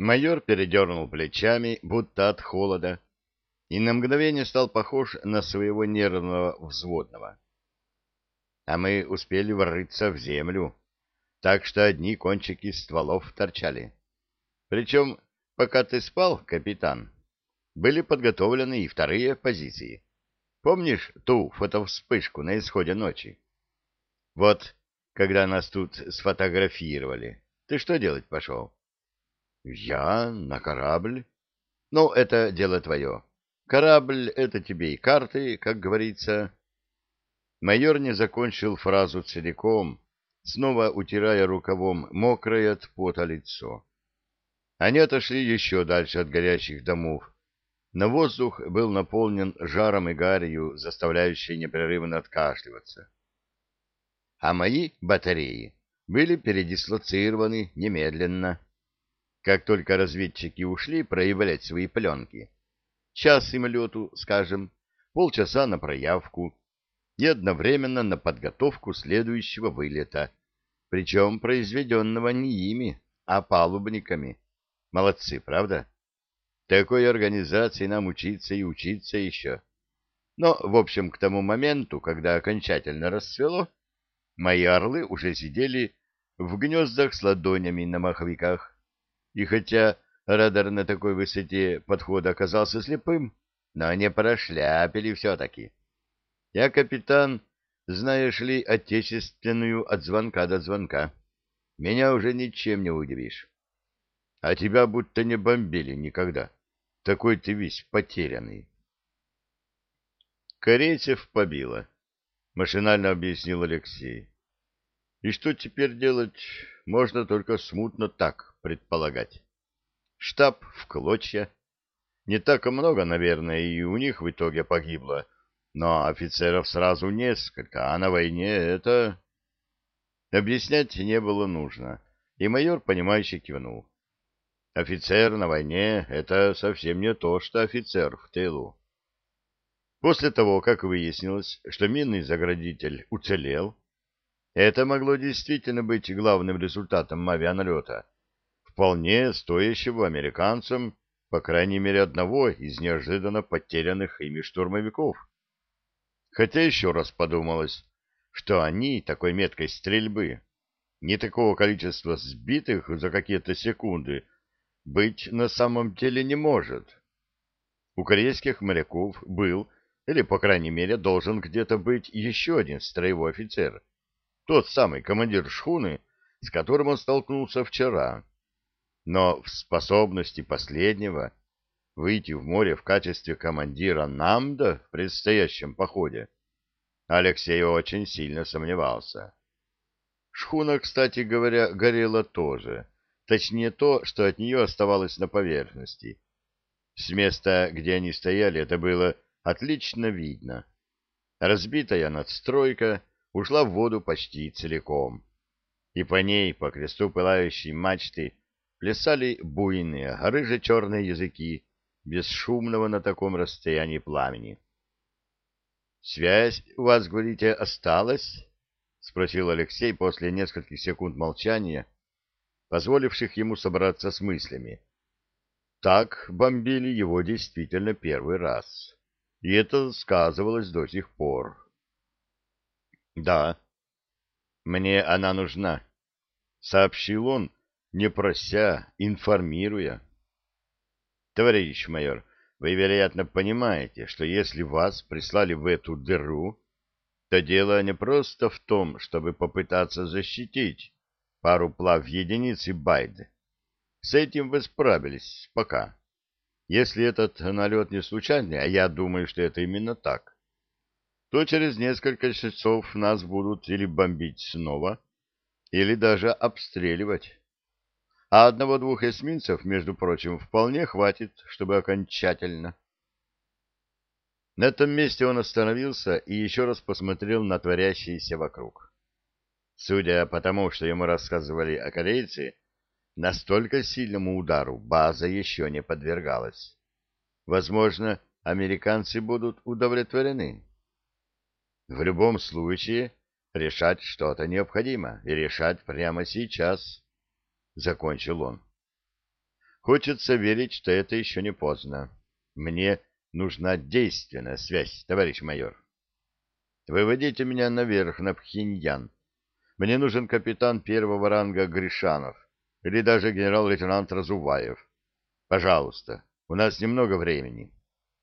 Майор передернул плечами, будто от холода, и на мгновение стал похож на своего нервного взводного. А мы успели врыться в землю, так что одни кончики стволов торчали. Причем, пока ты спал, капитан, были подготовлены и вторые позиции. Помнишь ту фотовспышку на исходе ночи? Вот, когда нас тут сфотографировали, ты что делать пошел? Я на корабль. Ну, это дело твое. Корабль — это тебе и карты, как говорится. Майор не закончил фразу целиком, снова утирая рукавом мокрое от пота лицо. Они отошли еще дальше от горящих домов, но воздух был наполнен жаром и гарью, заставляющей непрерывно откашливаться. А мои батареи были передислоцированы немедленно. Как только разведчики ушли проявлять свои пленки, час им лету, скажем, полчаса на проявку и одновременно на подготовку следующего вылета, причем произведенного не ими, а палубниками. Молодцы, правда? Такой организации нам учиться и учиться еще. Но, в общем, к тому моменту, когда окончательно расцвело, мои орлы уже сидели в гнездах с ладонями на маховиках. И хотя радар на такой высоте подхода оказался слепым, но не прошляпили все-таки. Я капитан, знаешь ли, отечественную от звонка до звонка. Меня уже ничем не удивишь. А тебя будто не бомбили никогда. Такой ты весь потерянный. Корейцев побило, машинально объяснил Алексей. И что теперь делать, можно только смутно так предполагать. Штаб в клочья. Не так много, наверное, и у них в итоге погибло, но офицеров сразу несколько, а на войне это... Объяснять не было нужно, и майор, понимающе кивнул. Офицер на войне — это совсем не то, что офицер в тылу. После того, как выяснилось, что минный заградитель уцелел, это могло действительно быть главным результатом авианалета, вполне стоящего американцам, по крайней мере, одного из неожиданно потерянных ими штурмовиков. Хотя еще раз подумалось, что они такой меткой стрельбы, не такого количества сбитых за какие-то секунды, быть на самом деле не может. У корейских моряков был, или, по крайней мере, должен где-то быть еще один строевой офицер, тот самый командир шхуны, с которым он столкнулся вчера. Но в способности последнего выйти в море в качестве командира Намда в предстоящем походе Алексей очень сильно сомневался. Шхуна, кстати говоря, горела тоже — Точнее то, что от нее оставалось на поверхности. С места, где они стояли, это было отлично видно. Разбитая надстройка ушла в воду почти целиком. И по ней, по кресту пылающей мачты, плясали буйные, рыже-черные языки, бесшумного на таком расстоянии пламени. — Связь у вас, говорите, осталась? — спросил Алексей после нескольких секунд молчания, позволивших ему собраться с мыслями. Так бомбили его действительно первый раз, и это сказывалось до сих пор. «Да, мне она нужна», — сообщил он, не прося, информируя. «Товарищ майор, вы, вероятно, понимаете, что если вас прислали в эту дыру, то дело не просто в том, чтобы попытаться защитить пару плав единиц и байд. С этим вы справились пока. Если этот налет не случайный, а я думаю, что это именно так, то через несколько часов нас будут или бомбить снова, или даже обстреливать. А одного-двух эсминцев, между прочим, вполне хватит, чтобы окончательно. На этом месте он остановился и еще раз посмотрел на творящееся вокруг. Судя по тому, что ему рассказывали о корейце, настолько сильному удару база еще не подвергалась. Возможно, американцы будут удовлетворены. В любом случае, решать что-то необходимо, и решать прямо сейчас, — закончил он. Хочется верить, что это еще не поздно. Мне нужна действенная связь, товарищ майор. Выводите меня наверх, на Пхеньян. Мне нужен капитан первого ранга Гришанов или даже генерал-лейтенант Разуваев. Пожалуйста, у нас немного времени.